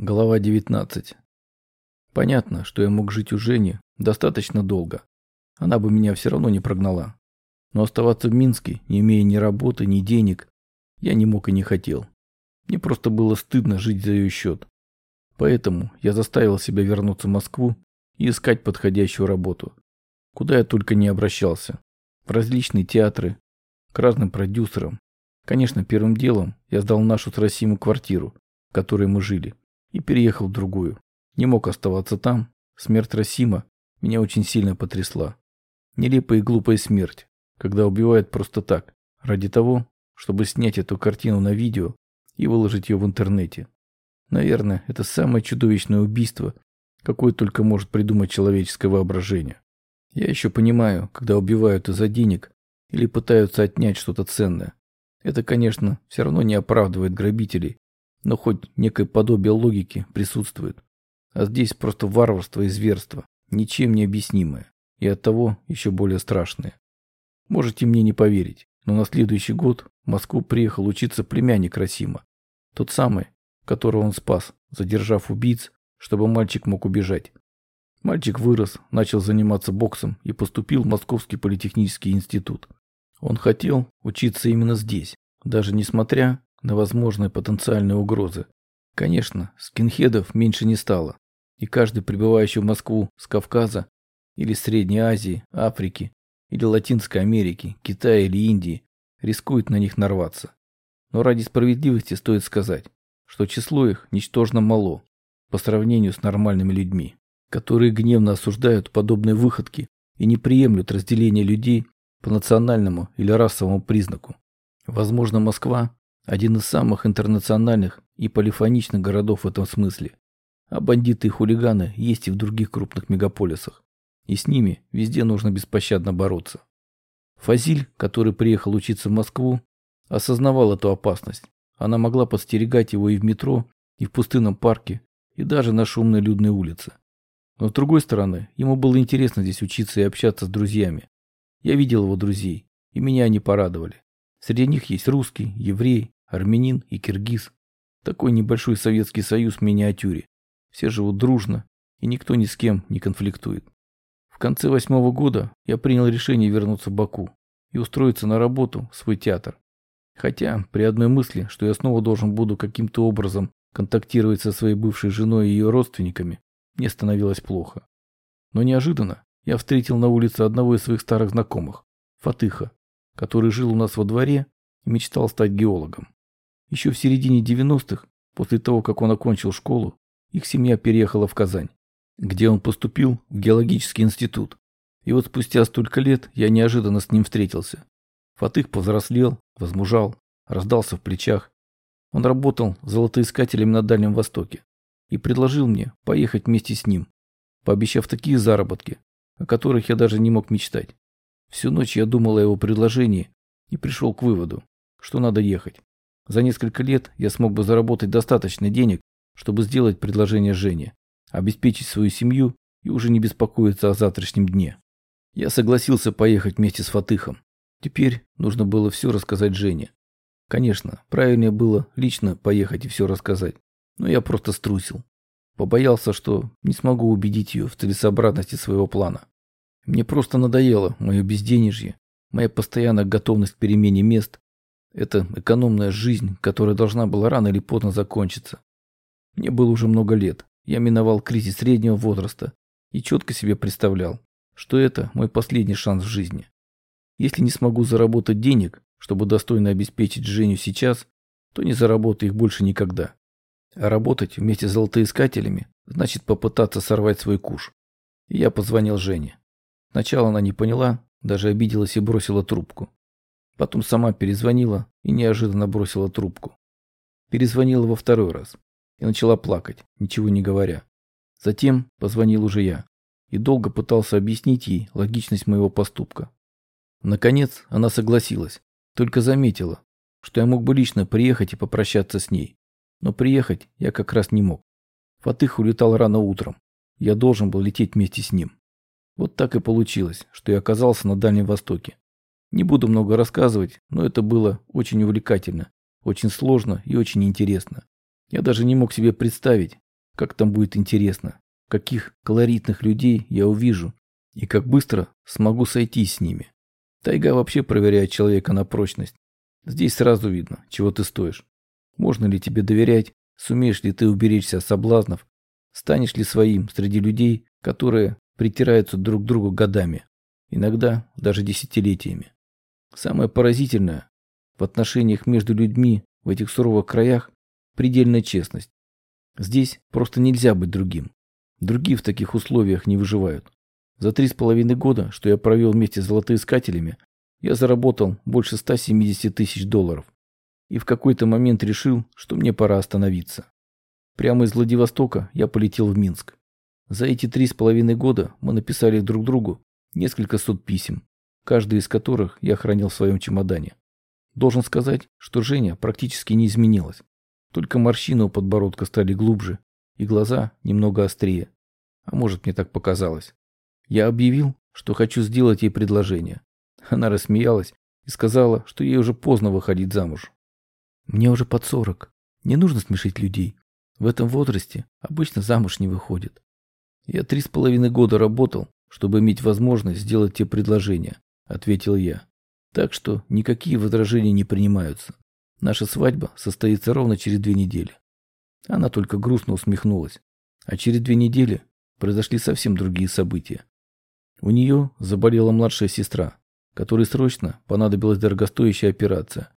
Глава 19. Понятно, что я мог жить у Жени достаточно долго. Она бы меня все равно не прогнала. Но оставаться в Минске, не имея ни работы, ни денег, я не мог и не хотел. Мне просто было стыдно жить за ее счет. Поэтому я заставил себя вернуться в Москву и искать подходящую работу. Куда я только не обращался. В различные театры, к разным продюсерам. Конечно, первым делом я сдал нашу с Расиму квартиру, в которой мы жили и переехал в другую. Не мог оставаться там. Смерть Расима меня очень сильно потрясла. Нелепая и глупая смерть, когда убивают просто так, ради того, чтобы снять эту картину на видео и выложить ее в интернете. Наверное, это самое чудовищное убийство, какое только может придумать человеческое воображение. Я еще понимаю, когда убивают из-за денег или пытаются отнять что-то ценное. Это, конечно, все равно не оправдывает грабителей, но хоть некое подобие логики присутствует. А здесь просто варварство и зверство, ничем не объяснимое, и оттого еще более страшное. Можете мне не поверить, но на следующий год в Москву приехал учиться племянник Расима, тот самый, которого он спас, задержав убийц, чтобы мальчик мог убежать. Мальчик вырос, начал заниматься боксом и поступил в Московский политехнический институт. Он хотел учиться именно здесь, даже несмотря на возможные потенциальные угрозы. Конечно, скинхедов меньше не стало, и каждый прибывающий в Москву с Кавказа или Средней Азии, Африки или Латинской Америки, Китая или Индии рискует на них нарваться. Но ради справедливости стоит сказать, что число их ничтожно мало по сравнению с нормальными людьми, которые гневно осуждают подобные выходки и не приемлют разделения людей по национальному или расовому признаку. Возможно, Москва один из самых интернациональных и полифоничных городов в этом смысле. А бандиты и хулиганы есть и в других крупных мегаполисах. И с ними везде нужно беспощадно бороться. Фазиль, который приехал учиться в Москву, осознавал эту опасность. Она могла подстерегать его и в метро, и в пустынном парке, и даже на шумной людной улице. Но с другой стороны, ему было интересно здесь учиться и общаться с друзьями. Я видел его друзей, и меня они порадовали. Среди них есть русский, еврей, армянин и киргиз. Такой небольшой Советский Союз в миниатюре. Все живут дружно, и никто ни с кем не конфликтует. В конце восьмого года я принял решение вернуться в Баку и устроиться на работу в свой театр. Хотя при одной мысли, что я снова должен буду каким-то образом контактировать со своей бывшей женой и ее родственниками, мне становилось плохо. Но неожиданно я встретил на улице одного из своих старых знакомых, Фатыха, который жил у нас во дворе и мечтал стать геологом. Еще в середине 90-х, после того, как он окончил школу, их семья переехала в Казань, где он поступил в геологический институт. И вот спустя столько лет я неожиданно с ним встретился. Фатых повзрослел, возмужал, раздался в плечах. Он работал золотоискателем на Дальнем Востоке и предложил мне поехать вместе с ним, пообещав такие заработки, о которых я даже не мог мечтать. Всю ночь я думал о его предложении и пришел к выводу, что надо ехать. За несколько лет я смог бы заработать достаточно денег, чтобы сделать предложение Жене, обеспечить свою семью и уже не беспокоиться о завтрашнем дне. Я согласился поехать вместе с Фатыхом. Теперь нужно было все рассказать Жене. Конечно, правильнее было лично поехать и все рассказать, но я просто струсил. Побоялся, что не смогу убедить ее в целесообразности своего плана. Мне просто надоело мое безденежье, моя постоянная готовность к перемене мест, это экономная жизнь, которая должна была рано или поздно закончиться. Мне было уже много лет. Я миновал кризис среднего возраста и четко себе представлял, что это мой последний шанс в жизни. Если не смогу заработать денег, чтобы достойно обеспечить Женю сейчас, то не заработаю их больше никогда. А работать вместе с золотоискателями значит попытаться сорвать свой куш. И я позвонил Жене. Сначала она не поняла, даже обиделась и бросила трубку. Потом сама перезвонила и неожиданно бросила трубку. Перезвонила во второй раз и начала плакать, ничего не говоря. Затем позвонил уже я и долго пытался объяснить ей логичность моего поступка. Наконец она согласилась, только заметила, что я мог бы лично приехать и попрощаться с ней. Но приехать я как раз не мог. Фатых улетал рано утром. Я должен был лететь вместе с ним. Вот так и получилось, что я оказался на Дальнем Востоке. Не буду много рассказывать, но это было очень увлекательно, очень сложно и очень интересно. Я даже не мог себе представить, как там будет интересно, каких колоритных людей я увижу и как быстро смогу сойтись с ними. Тайга вообще проверяет человека на прочность. Здесь сразу видно, чего ты стоишь. Можно ли тебе доверять, сумеешь ли ты уберечься от соблазнов, станешь ли своим среди людей, которые притираются друг к другу годами, иногда даже десятилетиями. Самое поразительное в отношениях между людьми в этих суровых краях – предельная честность. Здесь просто нельзя быть другим. Другие в таких условиях не выживают. За три с половиной года, что я провел вместе с золотоискателями, я заработал больше 170 тысяч долларов. И в какой-то момент решил, что мне пора остановиться. Прямо из Владивостока я полетел в Минск. За эти три с половиной года мы написали друг другу несколько сот писем, каждый из которых я хранил в своем чемодане. Должен сказать, что Женя практически не изменилась. Только морщины у подбородка стали глубже, и глаза немного острее. А может, мне так показалось. Я объявил, что хочу сделать ей предложение. Она рассмеялась и сказала, что ей уже поздно выходить замуж. Мне уже под сорок. Не нужно смешить людей. В этом возрасте обычно замуж не выходит. Я три с половиной года работал, чтобы иметь возможность сделать те предложения, ответил я. Так что никакие возражения не принимаются. Наша свадьба состоится ровно через две недели. Она только грустно усмехнулась. А через две недели произошли совсем другие события. У нее заболела младшая сестра, которой срочно понадобилась дорогостоящая операция.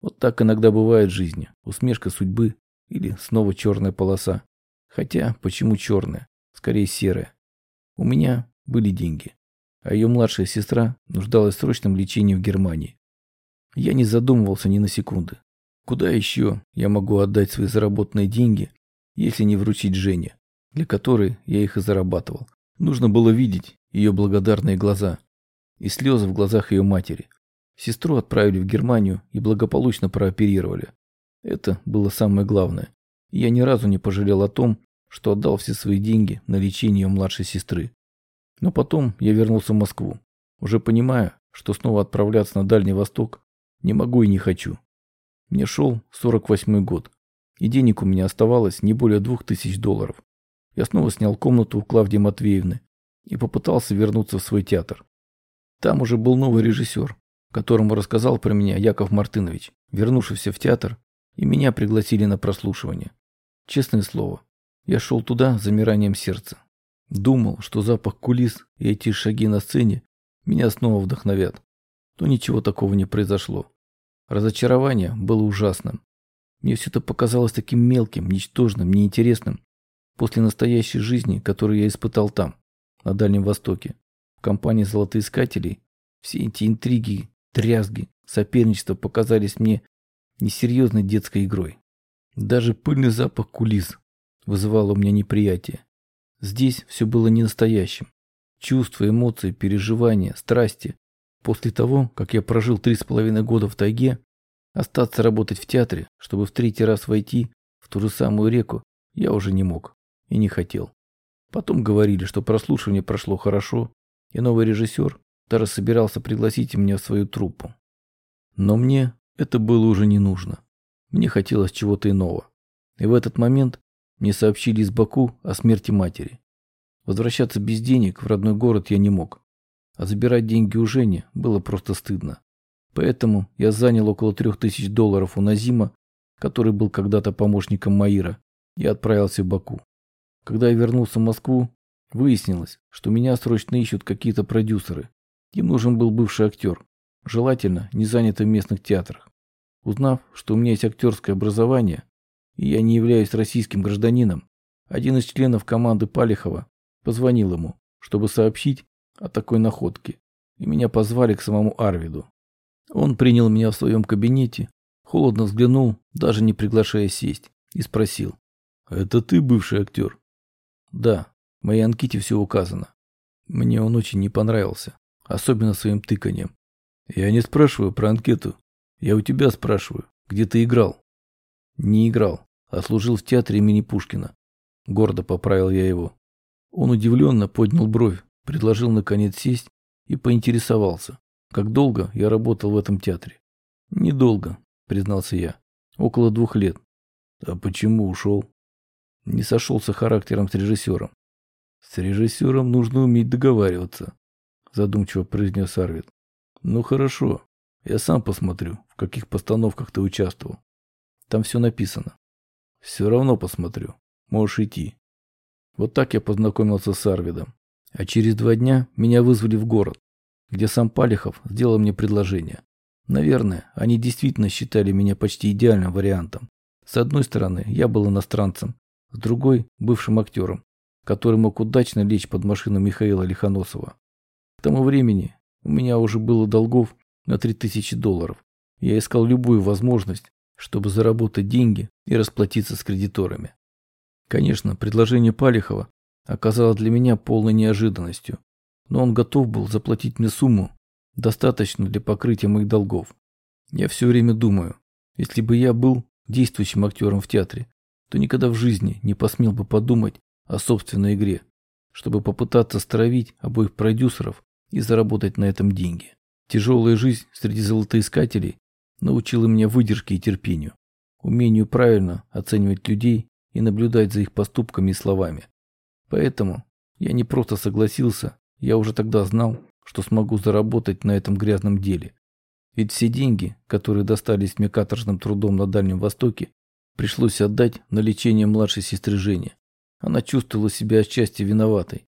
Вот так иногда бывает в жизни. Усмешка судьбы или снова черная полоса. Хотя, почему черная? Скорее серая. У меня были деньги, а ее младшая сестра нуждалась в срочном лечении в Германии. Я не задумывался ни на секунды. Куда еще я могу отдать свои заработанные деньги, если не вручить Жене, для которой я их и зарабатывал? Нужно было видеть ее благодарные глаза и слезы в глазах ее матери. Сестру отправили в Германию и благополучно прооперировали. Это было самое главное. И я ни разу не пожалел о том, что отдал все свои деньги на лечение ее младшей сестры. Но потом я вернулся в Москву, уже понимая, что снова отправляться на Дальний Восток не могу и не хочу. Мне шел 48 год, и денег у меня оставалось не более двух тысяч долларов. Я снова снял комнату у Клавдии Матвеевны и попытался вернуться в свой театр. Там уже был новый режиссер, которому рассказал про меня Яков Мартынович, вернувшийся в театр, и меня пригласили на прослушивание. Честное слово, я шел туда с замиранием сердца. Думал, что запах кулис и эти шаги на сцене меня снова вдохновят. Но ничего такого не произошло. Разочарование было ужасным. Мне все это показалось таким мелким, ничтожным, неинтересным после настоящей жизни, которую я испытал там, на Дальнем Востоке, в компании золотоискателей. Все эти интриги, трязги, соперничество показались мне несерьезной детской игрой. Даже пыльный запах кулис вызывал у меня неприятие. Здесь все было не настоящим. Чувства, эмоции, переживания, страсти. После того, как я прожил три с половиной года в тайге, остаться работать в театре, чтобы в третий раз войти в ту же самую реку, я уже не мог и не хотел. Потом говорили, что прослушивание прошло хорошо, и новый режиссер даже собирался пригласить меня в свою труппу. Но мне это было уже не нужно. Мне хотелось чего-то иного. И в этот момент мне сообщили из Баку о смерти матери. Возвращаться без денег в родной город я не мог. А забирать деньги у Жени было просто стыдно. Поэтому я занял около трех тысяч долларов у Назима, который был когда-то помощником Маира, и отправился в Баку. Когда я вернулся в Москву, выяснилось, что меня срочно ищут какие-то продюсеры. Им нужен был бывший актер, желательно не занятый в местных театрах. Узнав, что у меня есть актерское образование, я не являюсь российским гражданином, один из членов команды Палихова позвонил ему, чтобы сообщить о такой находке, и меня позвали к самому Арвиду. Он принял меня в своем кабинете, холодно взглянул, даже не приглашая сесть, и спросил. «Это ты бывший актер?» «Да, в моей анкете все указано. Мне он очень не понравился, особенно своим тыканием. Я не спрашиваю про анкету, я у тебя спрашиваю, где ты играл?» «Не играл, а служил в театре имени Пушкина». Гордо поправил я его. Он удивленно поднял бровь, предложил наконец сесть и поинтересовался, как долго я работал в этом театре. «Недолго», признался я. «Около двух лет». «А почему ушел?» Не сошелся характером с режиссером. С режиссером нужно уметь договариваться, задумчиво произнес Арвид. Ну хорошо, я сам посмотрю, в каких постановках ты участвовал. Там все написано. Все равно посмотрю. Можешь идти. Вот так я познакомился с Арвидом. А через два дня меня вызвали в город, где сам Палихов сделал мне предложение. Наверное, они действительно считали меня почти идеальным вариантом. С одной стороны, я был иностранцем, с другой – бывшим актером, который мог удачно лечь под машину Михаила Лихоносова. К тому времени у меня уже было долгов на 3000 долларов. Я искал любую возможность, чтобы заработать деньги и расплатиться с кредиторами. Конечно, предложение Палихова оказалось для меня полной неожиданностью, но он готов был заплатить мне сумму, достаточную для покрытия моих долгов. Я все время думаю, если бы я был действующим актером в театре, то никогда в жизни не посмел бы подумать о собственной игре, чтобы попытаться стравить обоих продюсеров и заработать на этом деньги. Тяжелая жизнь среди золотоискателей научила меня выдержке и терпению, умению правильно оценивать людей и наблюдать за их поступками и словами. Поэтому я не просто согласился, я уже тогда знал, что смогу заработать на этом грязном деле. Ведь все деньги, которые достались мне каторжным трудом на Дальнем Востоке, пришлось отдать на лечение младшей сестры Жени. Она чувствовала себя отчасти виноватой.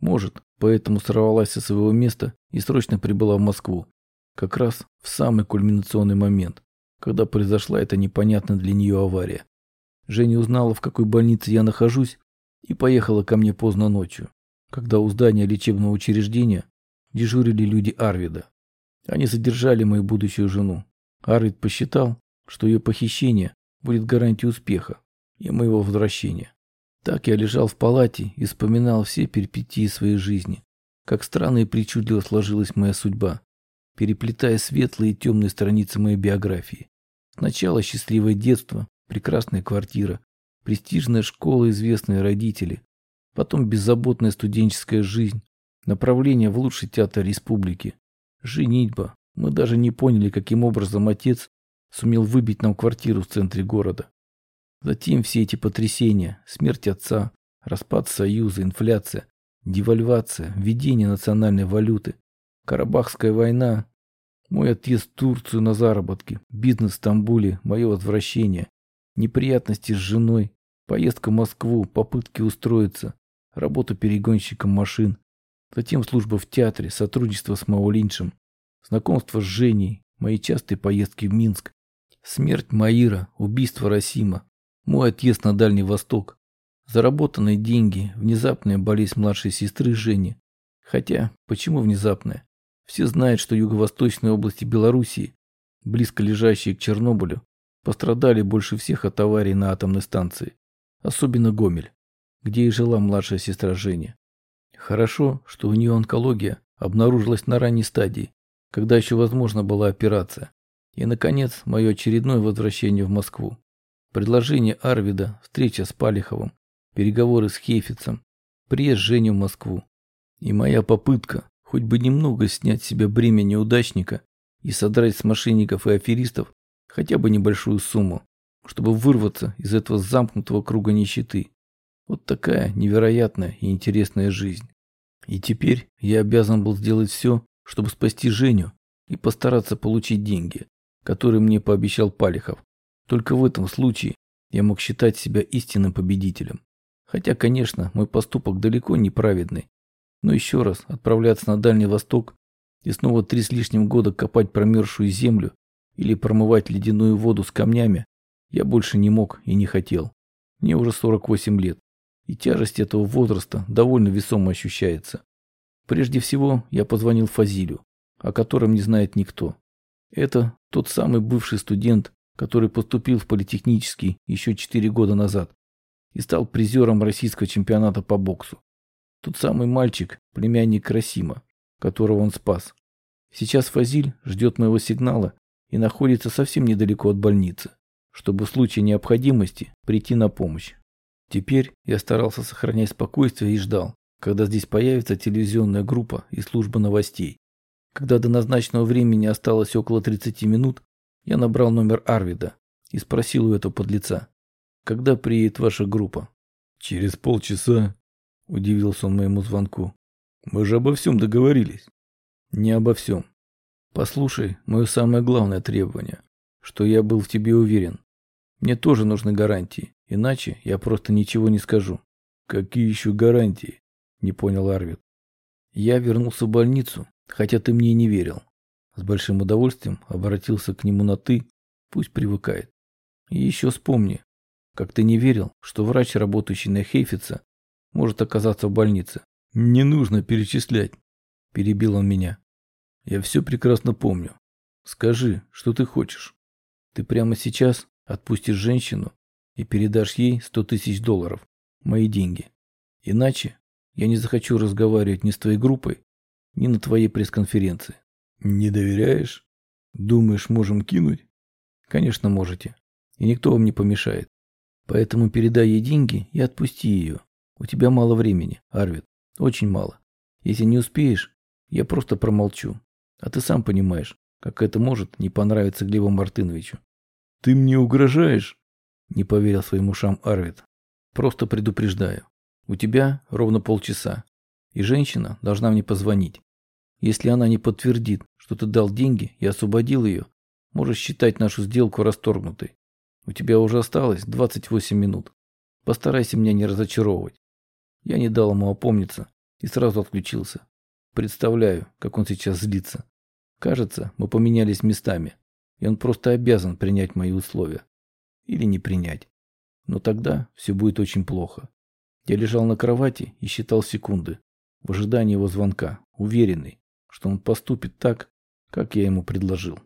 Может, поэтому сорвалась со своего места и срочно прибыла в Москву. Как раз в самый кульминационный момент, когда произошла эта непонятная для нее авария. Женя узнала, в какой больнице я нахожусь, и поехала ко мне поздно ночью, когда у здания лечебного учреждения дежурили люди Арвида. Они задержали мою будущую жену. Арвид посчитал, что ее похищение будет гарантией успеха и моего возвращения. Так я лежал в палате и вспоминал все перипетии своей жизни. Как странно и причудливо сложилась моя судьба, переплетая светлые и темные страницы моей биографии. Сначала счастливое детство, прекрасная квартира, престижная школа, известные родители, потом беззаботная студенческая жизнь, направление в лучший театр республики, женитьба. Мы даже не поняли, каким образом отец сумел выбить нам квартиру в центре города. Затем все эти потрясения, смерть отца, распад союза, инфляция, девальвация, введение национальной валюты, Карабахская война, мой отъезд в Турцию на заработки, бизнес в Стамбуле, мое возвращение, неприятности с женой, поездка в Москву, попытки устроиться, работа перегонщиком машин, затем служба в театре, сотрудничество с Маулиншем, знакомство с Женей, мои частые поездки в Минск, смерть Маира, убийство Расима, мой отъезд на Дальний Восток, заработанные деньги, внезапная болезнь младшей сестры Жени. Хотя, почему внезапная? Все знают, что юго-восточные области Белоруссии, близко лежащие к Чернобылю, пострадали больше всех от аварий на атомной станции. Особенно Гомель, где и жила младшая сестра Женя. Хорошо, что у нее онкология обнаружилась на ранней стадии, когда еще возможна была операция. И, наконец, мое очередное возвращение в Москву. Предложение Арвида, встреча с Палиховым, переговоры с Хейфицем, приезд Жени в Москву. И моя попытка хоть бы немного снять с себя бремя неудачника и содрать с мошенников и аферистов хотя бы небольшую сумму, чтобы вырваться из этого замкнутого круга нищеты. Вот такая невероятная и интересная жизнь. И теперь я обязан был сделать все, чтобы спасти Женю и постараться получить деньги, которые мне пообещал Палихов. Только в этом случае я мог считать себя истинным победителем. Хотя, конечно, мой поступок далеко не праведный. Но еще раз отправляться на Дальний Восток и снова три с лишним года копать промерзшую землю или промывать ледяную воду с камнями я больше не мог и не хотел. Мне уже 48 лет, и тяжесть этого возраста довольно весомо ощущается. Прежде всего я позвонил Фазилю, о котором не знает никто. Это тот самый бывший студент, который поступил в политехнический еще 4 года назад и стал призером российского чемпионата по боксу. Тот самый мальчик, племянник Красима, которого он спас. Сейчас Фазиль ждет моего сигнала и находится совсем недалеко от больницы, чтобы в случае необходимости прийти на помощь. Теперь я старался сохранять спокойствие и ждал, когда здесь появится телевизионная группа и служба новостей. Когда до назначенного времени осталось около 30 минут, я набрал номер Арвида и спросил у этого подлеца, когда приедет ваша группа. Через полчаса, удивился он моему звонку. Мы же обо всем договорились. Не обо всем. Послушай, мое самое главное требование, что я был в тебе уверен. Мне тоже нужны гарантии, иначе я просто ничего не скажу. Какие еще гарантии? Не понял Арвид. Я вернулся в больницу, хотя ты мне не верил. С большим удовольствием обратился к нему на «ты», пусть привыкает. И еще вспомни, как ты не верил, что врач, работающий на Хейфица, может оказаться в больнице. Не нужно перечислять, перебил он меня. Я все прекрасно помню. Скажи, что ты хочешь. Ты прямо сейчас отпустишь женщину и передашь ей сто тысяч долларов, мои деньги. Иначе я не захочу разговаривать ни с твоей группой, ни на твоей пресс-конференции. Не доверяешь? Думаешь, можем кинуть? Конечно, можете. И никто вам не помешает. Поэтому передай ей деньги и отпусти ее. У тебя мало времени, Арвид. Очень мало. Если не успеешь, я просто промолчу. А ты сам понимаешь, как это может не понравиться Глебу Мартыновичу. Ты мне угрожаешь? Не поверил своим ушам Арвид. Просто предупреждаю. У тебя ровно полчаса. И женщина должна мне позвонить. Если она не подтвердит, что ты дал деньги и освободил ее, можешь считать нашу сделку расторгнутой. У тебя уже осталось 28 минут. Постарайся меня не разочаровывать. Я не дал ему опомниться и сразу отключился. Представляю, как он сейчас злится. Кажется, мы поменялись местами, и он просто обязан принять мои условия. Или не принять. Но тогда все будет очень плохо. Я лежал на кровати и считал секунды, в ожидании его звонка, уверенный, что он поступит так, как я ему предложил.